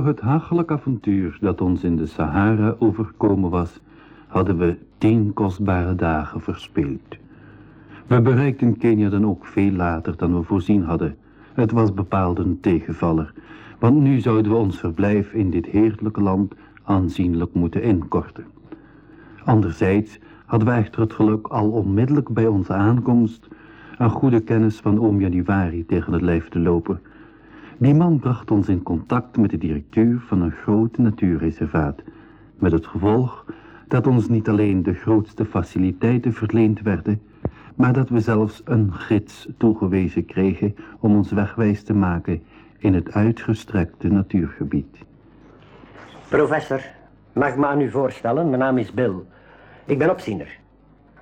Door het hachelijk avontuur dat ons in de Sahara overkomen was, hadden we tien kostbare dagen verspeeld. We bereikten Kenia dan ook veel later dan we voorzien hadden. Het was bepaald een tegenvaller, want nu zouden we ons verblijf in dit heerlijke land aanzienlijk moeten inkorten. Anderzijds hadden we het geluk al onmiddellijk bij onze aankomst een goede kennis van oom Januari tegen het lijf te lopen. Die man bracht ons in contact met de directeur van een groot natuurreservaat, met het gevolg dat ons niet alleen de grootste faciliteiten verleend werden, maar dat we zelfs een gids toegewezen kregen om ons wegwijs te maken in het uitgestrekte natuurgebied. Professor, mag ik me aan u voorstellen? Mijn naam is Bill. Ik ben opziener.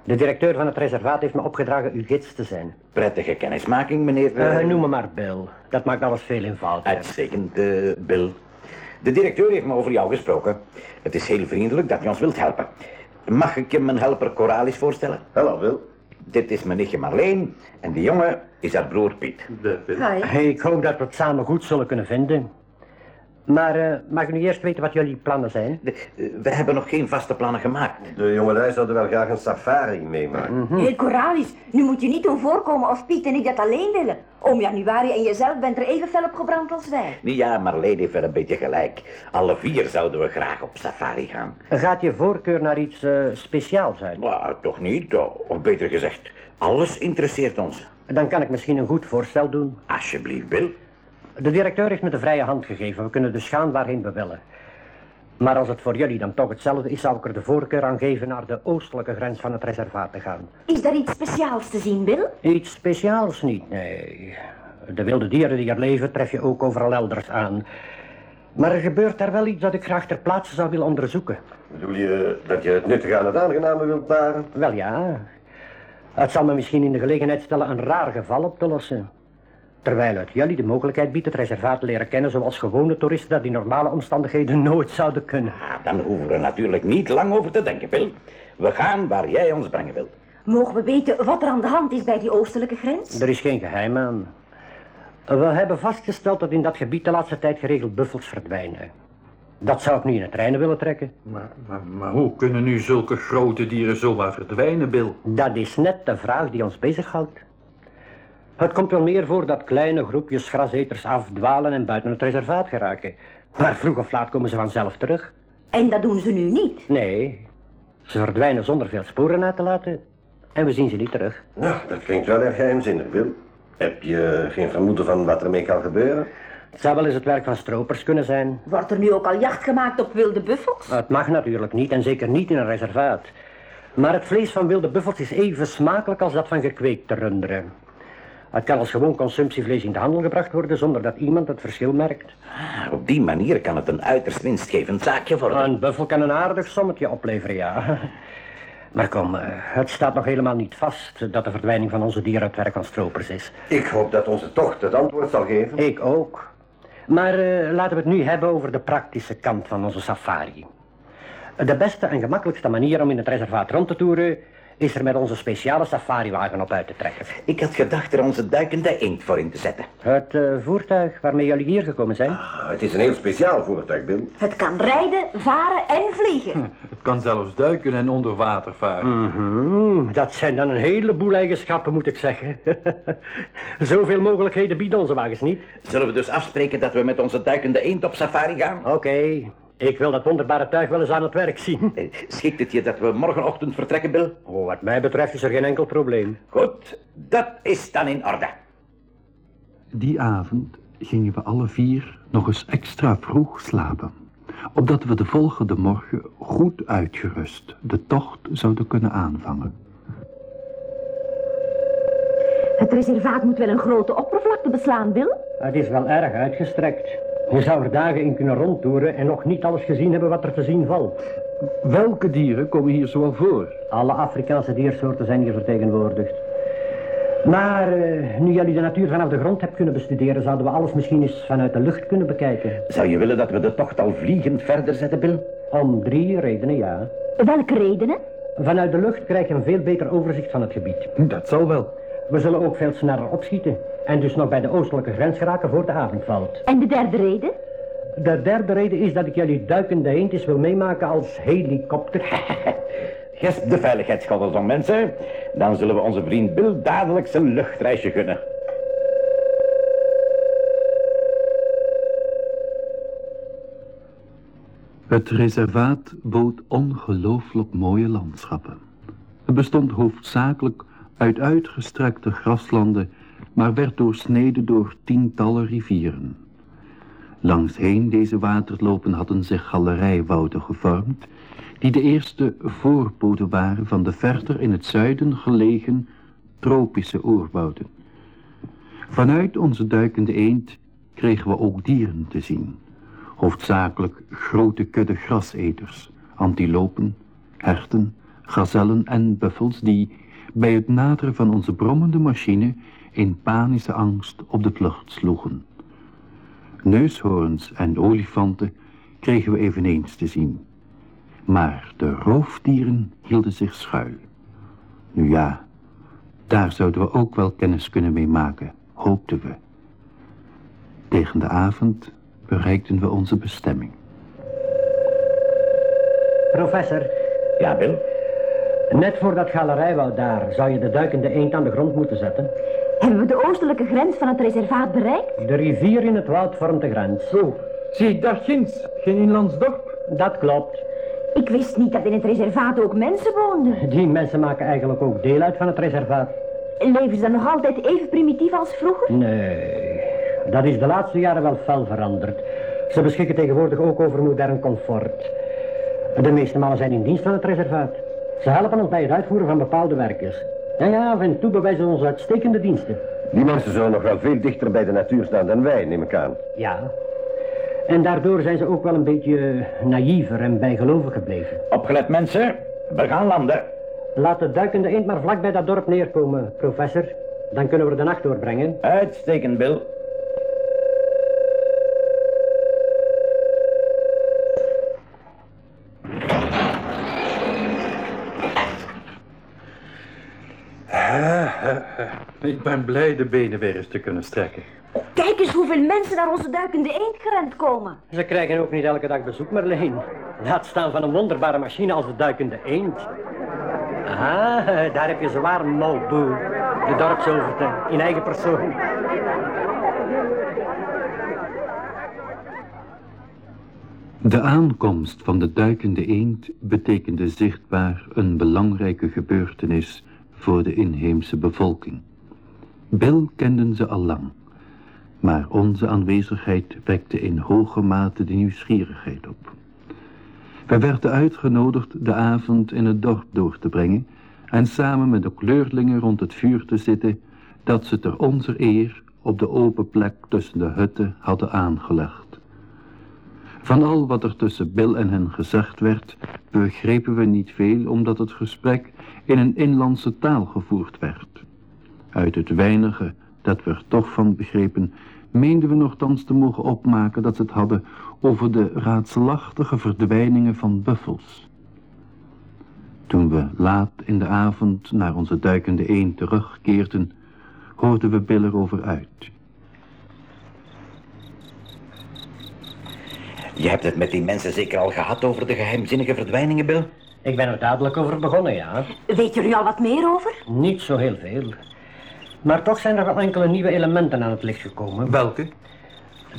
De directeur van het reservaat heeft me opgedragen uw gids te zijn. Prettige kennismaking, meneer... Uh, noem me maar Bill. Dat maakt alles veel eenvoudiger. Uitstekend, uh, Bill. De directeur heeft me over jou gesproken. Het is heel vriendelijk dat je ons wilt helpen. Mag ik je mijn helper Coralis voorstellen? Hallo, Bill. Dit is mijn nichtje Marleen en die jongen is haar broer Piet. De Bill. Hey, ik hoop dat we het samen goed zullen kunnen vinden. Maar uh, mag ik nu eerst weten wat jullie plannen zijn? De, uh, we hebben nog geen vaste plannen gemaakt. De jongelui zouden wel graag een safari meemaken. Mm -hmm. Hey, Coralis, nu moet je niet doen voorkomen of Piet en ik dat alleen willen. Oom Januari en jezelf bent er even fel op gebrand als wij. Nee, ja, Marleen heeft wel een beetje gelijk. Alle vier zouden we graag op safari gaan. Gaat je voorkeur naar iets uh, speciaals uit? Nou, toch niet. Of beter gezegd, alles interesseert ons. Dan kan ik misschien een goed voorstel doen. Alsjeblieft, Bill. De directeur heeft me de vrije hand gegeven. We kunnen dus gaan waarheen we willen. Maar als het voor jullie dan toch hetzelfde is, zou ik er de voorkeur aan geven naar de oostelijke grens van het reservaat te gaan. Is daar iets speciaals te zien, Bill? Iets speciaals niet, nee. De wilde dieren die er leven tref je ook overal elders aan. Maar er gebeurt daar wel iets dat ik graag ter plaatse zou willen onderzoeken. Bedoel je dat je het nuttige aan het aangename wilt paren? Wel ja. Het zal me misschien in de gelegenheid stellen een raar geval op te lossen. Terwijl het jullie de mogelijkheid biedt het reservaat te leren kennen zoals gewone toeristen dat in normale omstandigheden nooit zouden kunnen. Ah, dan hoeven we er natuurlijk niet lang over te denken, Bill. We gaan waar jij ons brengen wilt. Mogen we weten wat er aan de hand is bij die oostelijke grens? Er is geen geheim aan. We hebben vastgesteld dat in dat gebied de laatste tijd geregeld buffels verdwijnen. Dat zou ik nu in het reinen willen trekken. Maar, maar, maar hoe kunnen nu zulke grote dieren zomaar verdwijnen, Bill? Dat is net de vraag die ons bezighoudt. Het komt wel meer voor dat kleine groepjes graseters afdwalen en buiten het reservaat geraken. Maar vroeg of laat komen ze vanzelf terug. En dat doen ze nu niet? Nee. Ze verdwijnen zonder veel sporen na te laten. En we zien ze niet terug. Nou, dat klinkt wel erg geheimzinnig, Bill. Heb je geen vermoeden van wat ermee kan gebeuren? Het zou wel eens het werk van stropers kunnen zijn. Wordt er nu ook al jacht gemaakt op wilde buffels? Het mag natuurlijk niet en zeker niet in een reservaat. Maar het vlees van wilde buffels is even smakelijk als dat van gekweekte runderen. Het kan als gewoon consumptievlees in de handel gebracht worden zonder dat iemand het verschil merkt. Ah, op die manier kan het een uiterst winstgevend zaakje worden. Een buffel kan een aardig sommetje opleveren, ja. Maar kom, uh, het staat nog helemaal niet vast dat de verdwijning van onze dieren het werk van stropers is. Ik hoop dat onze tocht het antwoord zal geven. Ik ook. Maar uh, laten we het nu hebben over de praktische kant van onze safari. De beste en gemakkelijkste manier om in het reservaat rond te toeren is er met onze speciale safariwagen op uit te trekken. Ik had gedacht er onze duikende eend voor in te zetten. Het uh, voertuig waarmee jullie hier gekomen zijn? Ah, het is een heel speciaal voertuig, Bill. Het kan rijden, varen en vliegen. Hm, het kan zelfs duiken en onder water varen. Mm -hmm. Dat zijn dan een heleboel eigenschappen, moet ik zeggen. Zoveel mogelijkheden bieden onze wagens niet. Zullen we dus afspreken dat we met onze duikende eend op safari gaan? Oké. Okay. Ik wil dat wonderbare tuig wel eens aan het werk zien. Schikt het je dat we morgenochtend vertrekken, Bill? Oh, wat mij betreft is er geen enkel probleem. Goed, dat is dan in orde. Die avond gingen we alle vier nog eens extra vroeg slapen. Opdat we de volgende morgen goed uitgerust de tocht zouden kunnen aanvangen. Het reservaat moet wel een grote oppervlakte beslaan, Bill? Het is wel erg uitgestrekt. Je zou er dagen in kunnen rondtoeren en nog niet alles gezien hebben wat er te zien valt. Welke dieren komen hier zoal voor? Alle Afrikaanse diersoorten zijn hier vertegenwoordigd. Maar uh, nu jullie de natuur vanaf de grond hebt kunnen bestuderen, zouden we alles misschien eens vanuit de lucht kunnen bekijken. Zou je willen dat we de tocht al vliegend verder zetten, Bill? Om drie redenen, ja. Welke redenen? Vanuit de lucht krijg je een veel beter overzicht van het gebied. Dat zal wel. We zullen ook veel sneller opschieten. En dus nog bij de oostelijke grens geraken voor de avond valt. En de derde reden? De derde reden is dat ik jullie duikende eend eens wil meemaken als helikopter. Gesp de veiligheidsgodders om mensen. Dan zullen we onze vriend Bill dadelijk zijn luchtreisje gunnen. Het reservaat bood ongelooflijk mooie landschappen. Het bestond hoofdzakelijk uit uitgestrekte graslanden, maar werd doorsneden door tientallen rivieren. Langsheen deze waterlopen hadden zich galerijwouden gevormd, die de eerste voorpoten waren van de verder in het zuiden gelegen tropische oerwouden. Vanuit onze duikende eend kregen we ook dieren te zien. Hoofdzakelijk grote kudde graseters, antilopen, herten, gazellen en buffels die bij het naderen van onze brommende machine in panische angst op de vlucht sloegen. Neushoorns en olifanten kregen we eveneens te zien. Maar de roofdieren hielden zich schuil. Nu ja, daar zouden we ook wel kennis kunnen mee maken, hoopten we. Tegen de avond bereikten we onze bestemming. Professor, Ja, Bill? net voor dat galerijwoud daar zou je de duikende eend aan de grond moeten zetten. Hebben we de oostelijke grens van het reservaat bereikt? De rivier in het woud vormt de grens. Zo, zie daar ginds, geen inlands dorp. Dat klopt. Ik wist niet dat in het reservaat ook mensen woonden. Die mensen maken eigenlijk ook deel uit van het reservaat. Leven ze dan nog altijd even primitief als vroeger? Nee, dat is de laatste jaren wel fel veranderd. Ze beschikken tegenwoordig ook over modern comfort. De meeste mannen zijn in dienst van het reservaat. Ze helpen ons bij het uitvoeren van bepaalde werkjes. Ja, ja, toe bewijzen ze ons uitstekende diensten. Die mensen zullen nog wel veel dichter bij de natuur staan dan wij, neem ik aan. Ja. En daardoor zijn ze ook wel een beetje naïver en bijgelovig gebleven. Opgelet mensen, we gaan landen. Laat de duikende eend maar vlak bij dat dorp neerkomen, professor. Dan kunnen we er de nacht doorbrengen. Uitstekend, Bill. Ik ben blij de benen weer eens te kunnen strekken. Kijk eens hoeveel mensen naar onze duikende eend gerend komen. Ze krijgen ook niet elke dag bezoek, Marleen. Laat staan van een wonderbare machine als de duikende eend. Ah, daar heb je zwaar Malboe, de dorpsoverste, in eigen persoon. De aankomst van de duikende eend betekende zichtbaar een belangrijke gebeurtenis voor de inheemse bevolking. Bill kenden ze al lang, maar onze aanwezigheid wekte in hoge mate de nieuwsgierigheid op. We werden uitgenodigd de avond in het dorp door te brengen en samen met de kleurlingen rond het vuur te zitten dat ze ter onze eer op de open plek tussen de hutten hadden aangelegd. Van al wat er tussen Bill en hen gezegd werd, begrepen we niet veel omdat het gesprek in een inlandse taal gevoerd werd. Uit het weinige dat we er toch van begrepen, meenden we nogthans te mogen opmaken dat ze het hadden over de raadselachtige verdwijningen van buffels. Toen we laat in de avond naar onze duikende eend terugkeerden, hoorden we Bill erover uit. Je hebt het met die mensen zeker al gehad over de geheimzinnige verdwijningen, Bill? Ik ben er dadelijk over begonnen, ja. Weet je er nu al wat meer over? Niet zo heel veel. Maar toch zijn er wel enkele nieuwe elementen aan het licht gekomen. Welke?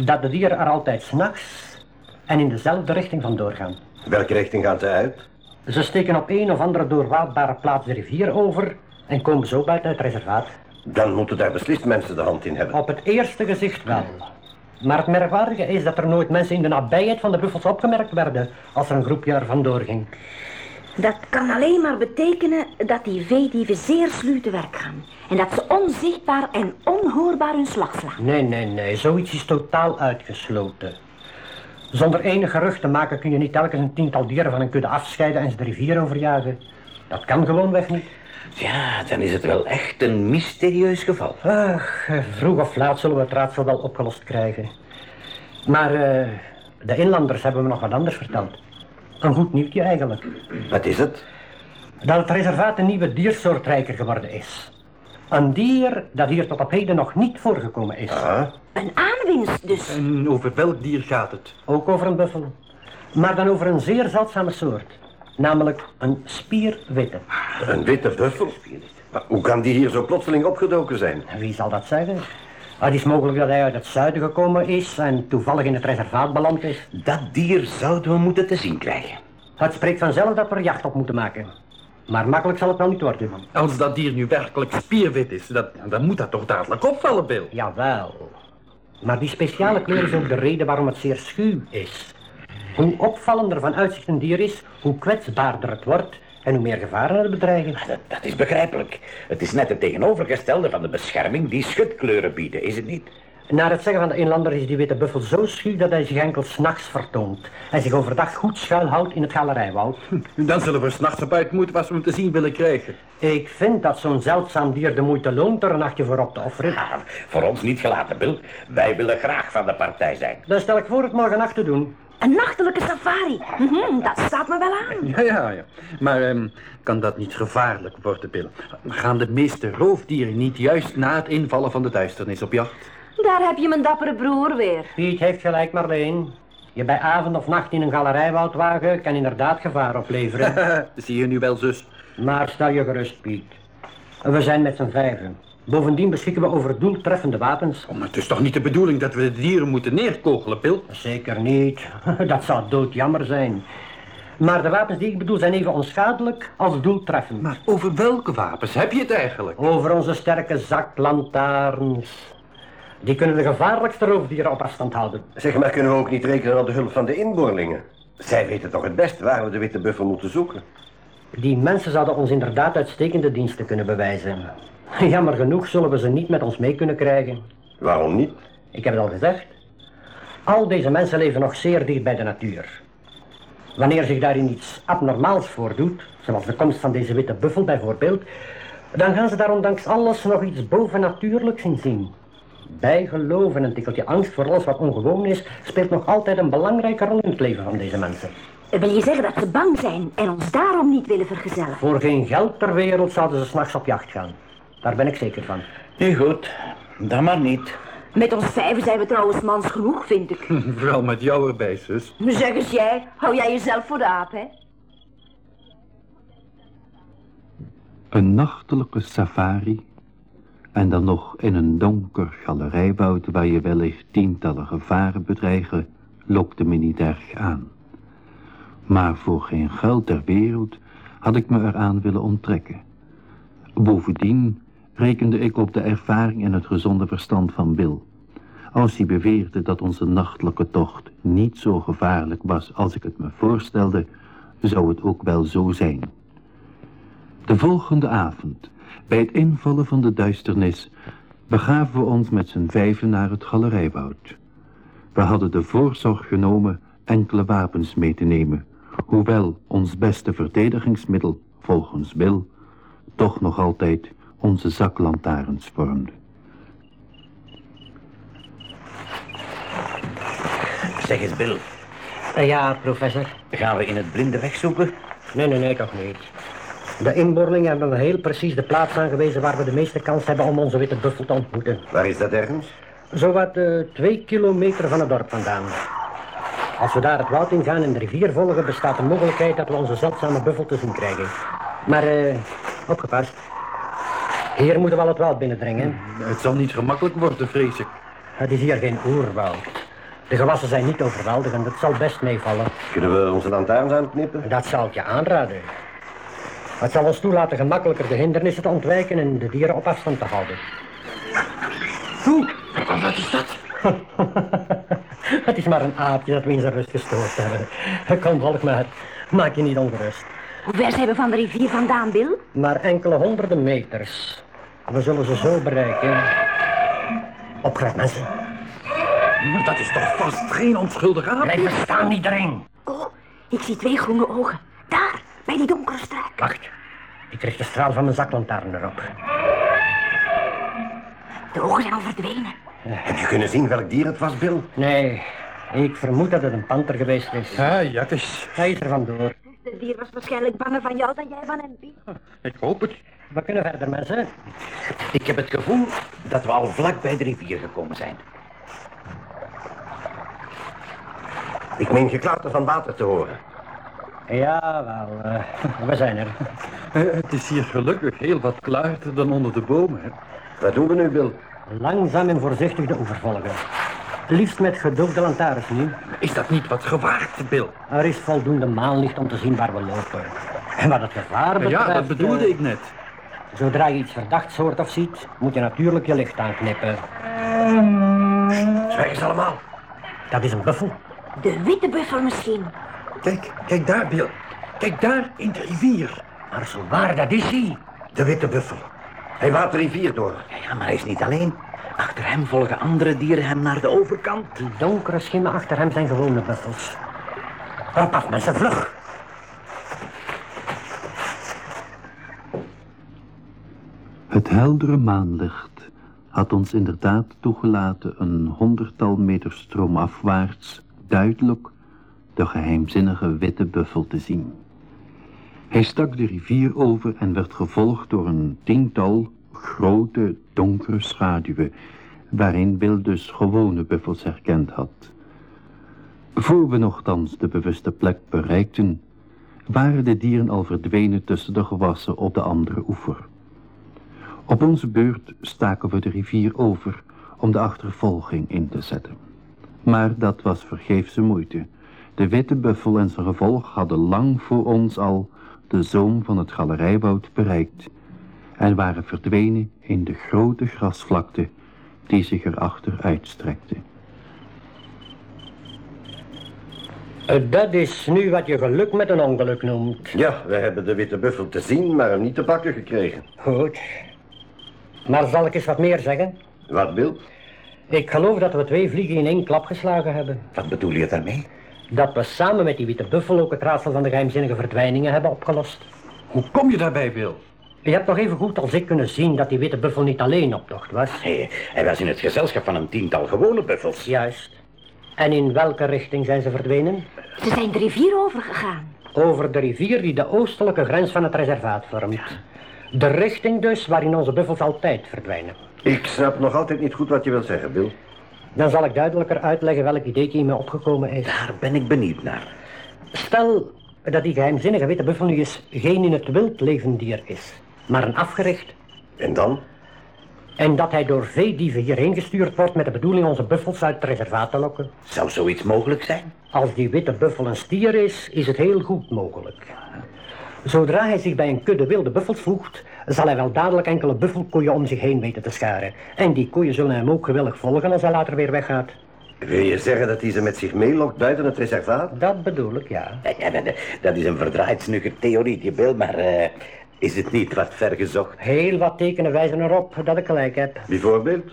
Dat de dieren er altijd s'nachts en in dezelfde richting vandoor gaan. Welke richting gaan ze uit? Ze steken op een of andere doorwaadbare plaats de rivier over en komen zo buiten het reservaat. Dan moeten daar beslist mensen de hand in hebben. Op het eerste gezicht wel. Maar het merkwaardige is dat er nooit mensen in de nabijheid van de buffels opgemerkt werden als er een groepje er vandoor ging. Dat kan alleen maar betekenen dat die veedieven zeer sluw te werk gaan. En dat ze onzichtbaar en onhoorbaar hun slag slaan. Nee, nee, nee, zoiets is totaal uitgesloten. Zonder enig gerucht te maken kun je niet telkens een tiental dieren van een kudde afscheiden en ze de rivier overjagen. Dat kan gewoonweg niet. Ja, dan is het wel echt een mysterieus geval. Ach, vroeg of laat zullen we het raadsel wel opgelost krijgen. Maar eh, de inlanders hebben me nog wat anders verteld. Een goed nieuwtje eigenlijk. Wat is het? Dat het reservaat een nieuwe diersoort rijker geworden is. Een dier dat hier tot op heden nog niet voorgekomen is. Ah, Een aanwinst dus. En over welk dier gaat het? Ook over een buffel. Maar dan over een zeer zeldzame soort. Namelijk een spierwitte. een witte buffel. Maar hoe kan die hier zo plotseling opgedoken zijn? Wie zal dat zeggen? Het is mogelijk dat hij uit het zuiden gekomen is en toevallig in het reservaat beland is. Dat dier zouden we moeten te zien krijgen. Het spreekt vanzelf dat we er jacht op moeten maken. Maar makkelijk zal het nou niet worden. Als dat dier nu werkelijk spierwit is, dat, dan moet dat toch dadelijk opvallen, Bill. Jawel. Maar die speciale kleur is ook de reden waarom het zeer schuw is. Hoe opvallender van uitzicht een dier is, hoe kwetsbaarder het wordt en hoe meer gevaren het bedreigen. Dat, dat is begrijpelijk. Het is net het tegenovergestelde van de bescherming die schutkleuren bieden, is het niet? Naar het zeggen van de inlander is die witte buffel zo schuw dat hij zich enkel s'nachts vertoont. En zich overdag goed schuilhoudt in het galerijwoud. Dan zullen we s'nachts op uit moeten als we hem te zien willen krijgen. Ik vind dat zo'n zeldzaam dier de moeite loont er een nachtje voor op te offeren. Ah, voor ons niet gelaten, Bill. Wij willen graag van de partij zijn. Dan stel ik voor het morgen nacht te doen. Een nachtelijke safari. Mhm, dat staat me wel aan. Ja, ja, ja. Maar ehm, kan dat niet gevaarlijk worden, Bill? Gaan de meeste roofdieren niet juist na het invallen van de duisternis op jacht? Daar heb je mijn dappere broer weer. Piet heeft gelijk, Marleen. Je bij avond of nacht in een galerijwoud wagen kan inderdaad gevaar opleveren. Zie je nu wel, zus? maar stel je gerust, Piet. We zijn met z'n vijven. Bovendien beschikken we over doeltreffende wapens. Oh, maar het is toch niet de bedoeling dat we de dieren moeten neerkogelen, Bill? Zeker niet. Dat zou doodjammer zijn. Maar de wapens die ik bedoel zijn even onschadelijk als doeltreffend. Maar over welke wapens heb je het eigenlijk? Over onze sterke zaklantaarns. Die kunnen de gevaarlijkste roofdieren op afstand houden. Zeg maar, kunnen we ook niet rekenen op de hulp van de inboorlingen? Zij weten toch het best waar we de witte buffel moeten zoeken? Die mensen zouden ons inderdaad uitstekende diensten kunnen bewijzen. Jammer genoeg zullen we ze niet met ons mee kunnen krijgen. Waarom niet? Ik heb het al gezegd. Al deze mensen leven nog zeer dicht bij de natuur. Wanneer zich daarin iets abnormaals voordoet, zoals de komst van deze witte buffel bijvoorbeeld, dan gaan ze daar ondanks alles nog iets bovennatuurlijks in zien. Bijgeloof en een tikkeltje angst voor alles wat ongewoon is, speelt nog altijd een belangrijke rol in het leven van deze mensen. Wil je zeggen dat ze bang zijn en ons daarom niet willen vergezellen? Voor geen geld ter wereld zouden ze s'nachts op jacht gaan. Daar ben ik zeker van. Nu goed, dan maar niet. Met ons vijven zijn we trouwens mans genoeg, vind ik. Vooral met jou erbij, zus. Zeg eens jij, hou jij jezelf voor de aap, hè? Een nachtelijke safari en dan nog in een donker galerijwoud waar je wellicht tientallen gevaren bedreigen, lokte me niet erg aan. Maar voor geen geld ter wereld had ik me eraan willen onttrekken. Bovendien rekende ik op de ervaring en het gezonde verstand van Bill. Als hij beweerde dat onze nachtelijke tocht niet zo gevaarlijk was als ik het me voorstelde, zou het ook wel zo zijn. De volgende avond, bij het invallen van de duisternis, begaven we ons met z'n vijven naar het galerijwoud. We hadden de voorzorg genomen enkele wapens mee te nemen, hoewel ons beste verdedigingsmiddel, volgens Bill, toch nog altijd onze zaklantaarns vormde. Zeg eens, Bill. Eh, Ja, professor. Gaan we in het blinde wegzoeken? Nee, nee, nee, toch niet. De inboorlingen hebben heel precies de plaats aangewezen waar we de meeste kans hebben om onze witte buffel te ontmoeten. Waar is dat ergens? Zowat eh, twee kilometer van het dorp vandaan. Als we daar het woud ingaan en de rivier volgen, bestaat de mogelijkheid dat we onze zeldzame buffel te zien krijgen. Maar, eh, opgepast. Hier moeten we al het woud binnendringen. Het zal niet gemakkelijk worden, vrees ik. Het is hier geen oerwoud. De gewassen zijn niet overweldigend, het zal best meevallen. Kunnen we onze lantaarns aanknippen? Dat zal ik je aanraden. Het zal ons toelaten gemakkelijker de hindernissen te ontwijken en de dieren op afstand te houden. Hoe? Wat is dat? het is maar een aapje dat we in zijn rust gestoord hebben. Kom, volg me uit. Maak je niet ongerust. Hoe ver zijn we van de rivier vandaan, Bill? Maar enkele honderden meters. We zullen ze zo bereiken. Opgelet, mensen. Maar dat is toch vast geen onschuldig aapje? Blijf staan, niet erin. Oh, ik zie twee groene ogen. Daar, bij die donkere struik. Wacht. Ik richt de straal van mijn zaklantaarn erop. De ogen zijn al verdwenen. Heb je kunnen zien welk dier het was, Bill? Nee, ik vermoed dat het een panter geweest is. Ja, ja, het is... Hij is er vandoor. Het dier was waarschijnlijk banger van jou dan jij van hem, Bill. Ik hoop het. We kunnen verder, mensen. Ik heb het gevoel dat we al vlak bij de rivier gekomen zijn. Ik meen geklauter van water te horen. Ja, wel, eh, we zijn er. Eh, het is hier gelukkig heel wat klaarder dan onder de bomen. hè. Wat doen we nu, Bill? Langzaam en voorzichtig de oever volgen. Liefst met gedoogde lantaarns nu. Is dat niet wat gewaagd, Bill? Er is voldoende maanlicht om te zien waar we lopen. En wat het gevaar betreft... Ja, dat bedoelde eh, ik net. Zodra je iets verdachts hoort of ziet, moet je natuurlijk je licht aanknippen. Zwijg eens allemaal. Dat is een buffel. De witte buffel misschien. Kijk, kijk daar, Bill. Kijk daar in de rivier. Maar zo waar, dat is hij. De witte buffel. Hij waait de rivier door. Ja, maar hij is niet alleen. Achter hem volgen andere dieren hem naar de overkant. Die donkere schimmen achter hem zijn gewone buffels. Rap af, mensen, vlug. Het heldere maanlicht had ons inderdaad toegelaten een honderdtal meter stroomafwaarts duidelijk de geheimzinnige witte buffel te zien. Hij stak de rivier over en werd gevolgd door een tiental grote donkere schaduwen, waarin Bill dus gewone buffels herkend had. Voor we nogthans de bewuste plek bereikten, waren de dieren al verdwenen tussen de gewassen op de andere oever. Op onze beurt staken we de rivier over om de achtervolging in te zetten. Maar dat was vergeefse moeite. De witte buffel en zijn gevolg hadden lang voor ons al de zoom van het galerijwoud bereikt en waren verdwenen in de grote grasvlakte die zich erachter uitstrekte. Eh, Dat is nu wat je geluk met een ongeluk noemt. Ja, we hebben de witte buffel te zien, maar hem niet te pakken gekregen. Goed. Maar zal ik eens wat meer zeggen? Wat, Bill? Ik geloof dat we twee vliegen in één klap geslagen hebben. Wat bedoel je daarmee? Dat we samen met die witte buffel ook het raadsel van de geheimzinnige verdwijningen hebben opgelost. Hoe kom je daarbij, Bill? Je hebt toch even goed als ik kunnen zien dat die witte buffel niet alleen op tocht was? Hij, hij was in het gezelschap van een tiental gewone buffels. Juist. En in welke richting zijn ze verdwenen? Ze zijn de rivier overgegaan. Over de rivier die de oostelijke grens van het reservaat vormt. De richting dus waarin onze buffels altijd verdwijnen. Ik snap nog altijd niet goed wat je wilt zeggen, Bill. Dan zal ik duidelijker uitleggen welk ideetje in me opgekomen is. Daar ben ik benieuwd naar. Stel dat die geheimzinnige witte buffel nu eens geen in het wild levend dier is, maar een afgericht. En dan? En dat hij door veedieven hierheen gestuurd wordt met de bedoeling onze buffels uit het reservaat te lokken. Zou zoiets mogelijk zijn? Als die witte buffel een stier is, is het heel goed mogelijk. Zodra hij zich bij een kudde wilde buffels voegt, zal hij wel dadelijk enkele buffelkoeien om zich heen weten te scharen. En die koeien zullen hem ook gewillig volgen als hij later weer weggaat. Wil je zeggen dat hij ze met zich meelokt buiten het reservaat? Dat bedoel ik, ja. Ja, dat, dat is een verdraaid snugger theorietje, Bill, maar eh, is het niet wat ver gezocht? Heel wat tekenen wijzen erop dat ik gelijk heb. Bijvoorbeeld?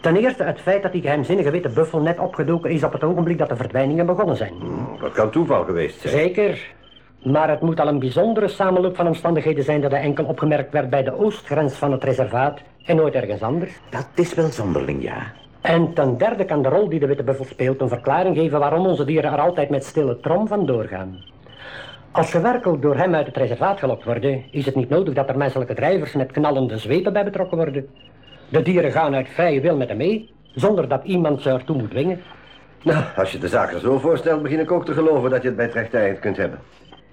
Ten eerste het feit dat die geheimzinnige witte buffel net opgedoken is op het ogenblik dat de verdwijningen begonnen zijn. Hm, Dat kan toeval geweest zijn. Zeker. Maar het moet al een bijzondere samenloop van omstandigheden zijn dat hij enkel opgemerkt werd bij de oostgrens van het reservaat en nooit ergens anders. Dat is wel zonderling, ja. En ten derde kan de rol die de witte buffel speelt een verklaring geven waarom onze dieren er altijd met stille trom van doorgaan. Als ze werkelijk door hem uit het reservaat gelokt worden, is het niet nodig dat er menselijke drijvers met knallende zwepen bij betrokken worden. De dieren gaan uit vrije wil met hem mee, zonder dat iemand ze ertoe moet dwingen. Nou, als je de zaak er zo voorstelt, begin ik ook te geloven dat je het bij het rechte eind kunt hebben.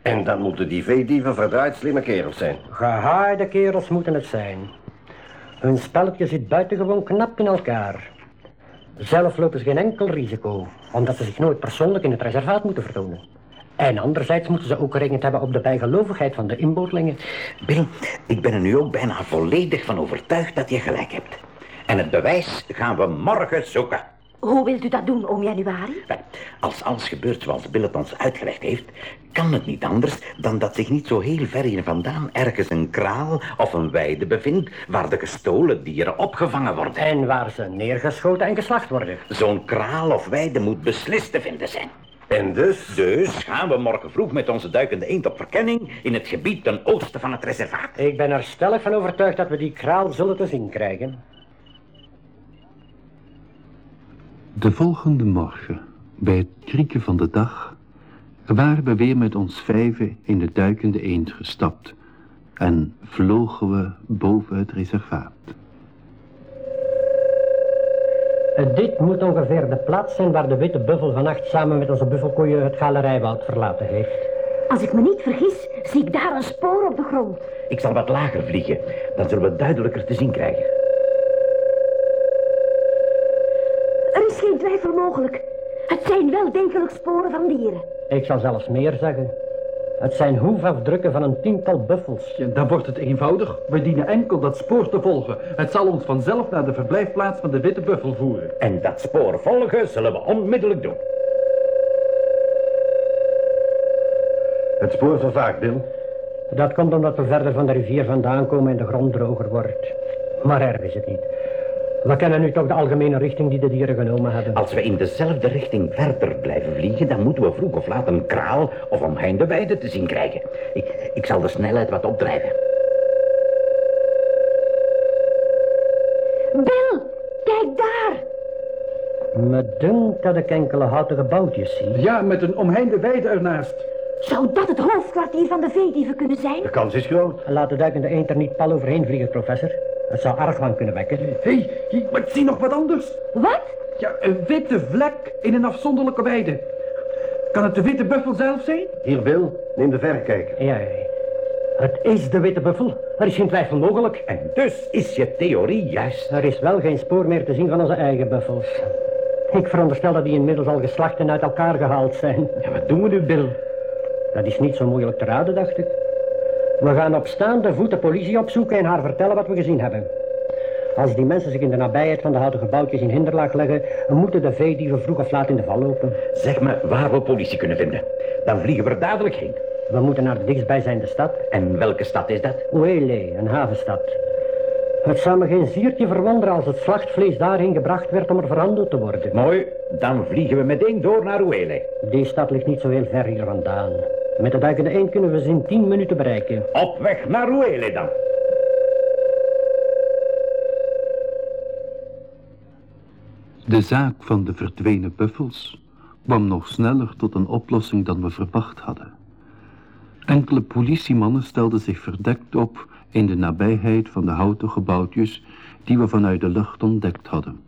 En dan moeten die veedieven verdraaid slimme kerels zijn. Gehaaide kerels moeten het zijn. Hun spelletje zit buitengewoon knap in elkaar. Zelf lopen ze geen enkel risico, omdat ze zich nooit persoonlijk in het reservaat moeten vertonen. En anderzijds moeten ze ook gerekend hebben op de bijgelovigheid van de inboorlingen. Bill, ik ben er nu ook bijna volledig van overtuigd dat je gelijk hebt. En het bewijs gaan we morgen zoeken. Hoe wilt u dat doen, oom Januari? Als alles gebeurt zoals Bill het ons uitgelegd heeft, kan het niet anders dan dat zich niet zo heel ver hier vandaan ergens een kraal of een weide bevindt waar de gestolen dieren opgevangen worden. En waar ze neergeschoten en geslacht worden. Zo'n kraal of weide moet beslist te vinden zijn. En dus? Dus gaan we morgen vroeg met onze duikende eend op verkenning in het gebied ten oosten van het reservaat. Ik ben er stellig van overtuigd dat we die kraal zullen te zien krijgen. De volgende morgen, bij het krieken van de dag, waren we weer met ons vijven in de duikende eend gestapt en vlogen we boven het reservaat. Dit moet ongeveer de plaats zijn waar de witte buffel vannacht samen met onze buffelkoeien het galerijwoud verlaten heeft. Als ik me niet vergis, zie ik daar een spoor op de grond. Ik zal wat lager vliegen. Dan zullen we het duidelijker te zien krijgen. Er is geen twijfel mogelijk. Het zijn wel denkelijk sporen van dieren. Ik zal zelfs meer zeggen. Het zijn hoefafdrukken van een tiental buffels. Ja, dan wordt het eenvoudig. We dienen enkel dat spoor te volgen. Het zal ons vanzelf naar de verblijfplaats van de witte buffel voeren. En dat spoor volgen zullen we onmiddellijk doen. Het spoor vervaagt, Bill. Dat komt omdat we verder van de rivier vandaan komen en de grond droger wordt. Maar erg is het niet. We kennen nu toch de algemene richting die de dieren genomen hebben. Als we in dezelfde richting verder blijven vliegen, dan moeten we vroeg of laat een kraal of omheinde weide te zien krijgen. Ik, ik zal de snelheid wat opdrijven. Bill, kijk daar. Me dunkt dat ik enkele houten gebouwtjes zie. Ja, met een omheinde weide ernaast. Zou dat het hoofdkwartier van de veedieven kunnen zijn? De kans is groot. Laat de duikende eend er niet pal overheen vliegen, professor. Het zou argwaan kunnen wekken. Hé, hey, maar ik zie nog wat anders. Wat? Ja, een witte vlek in een afzonderlijke weide. Kan het de witte buffel zelf zijn? Hier, Bill. Neem de verrekijker. Ja, het is de witte buffel. Er is geen twijfel mogelijk. En dus is je theorie juist. Er is wel geen spoor meer te zien van onze eigen buffels. Ik veronderstel dat die inmiddels al geslacht en uit elkaar gehaald zijn. Ja, wat doen we nu, Bill? Dat is niet zo moeilijk te raden, dacht ik. We gaan op staande voet de politie opzoeken en haar vertellen wat we gezien hebben. Als die mensen zich in de nabijheid van de houten gebouwtjes in hinderlaag leggen, moeten de veedieven vroeg of laat in de val lopen. Zeg me waar we politie kunnen vinden. Dan vliegen we er dadelijk heen. We moeten naar de dichtstbijzijnde stad. En welke stad is dat? Uele, een havenstad. Het zou me geen ziertje verwonderen als het slachtvlees daarheen gebracht werd om er verhandeld te worden. Mooi, dan vliegen we meteen door naar Uele. Die stad ligt niet zo heel ver hier vandaan. Met de duikende eend kunnen we ze in tien minuten bereiken. Op weg naar Uele dan. De zaak van de verdwenen buffels kwam nog sneller tot een oplossing dan we verwacht hadden. Enkele politiemannen stelden zich verdekt op in de nabijheid van de houten gebouwtjes die we vanuit de lucht ontdekt hadden.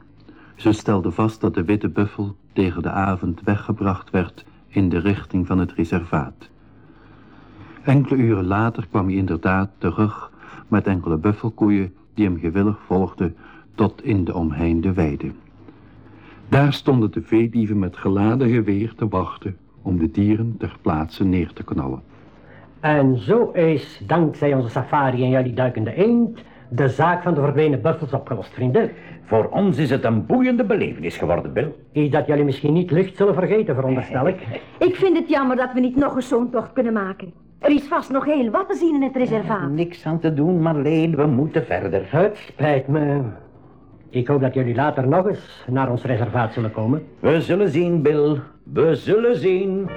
Ze stelden vast dat de witte buffel tegen de avond weggebracht werd in de richting van het reservaat. Enkele uren later kwam hij inderdaad terug met enkele buffelkoeien die hem gewillig volgden tot in de omheinde weide. Daar stonden de veedieven met geladen geweer te wachten om de dieren ter plaatse neer te knallen. En zo is, dankzij onze safari en jullie duikende eend, de zaak van de verdwenen buffels opgelost, vrienden. Voor ons is het een boeiende belevenis geworden, Bill. Iets dat jullie misschien niet licht zullen vergeten, veronderstel ik. Ik vind het jammer dat we niet nog eens zo'n tocht kunnen maken. Er is vast nog heel wat te zien in het reservaat. Niks aan te doen, Marleen. We moeten verder. Het spijt me. Ik hoop dat jullie later nog eens naar ons reservaat zullen komen. We zullen zien, Bill. We zullen zien.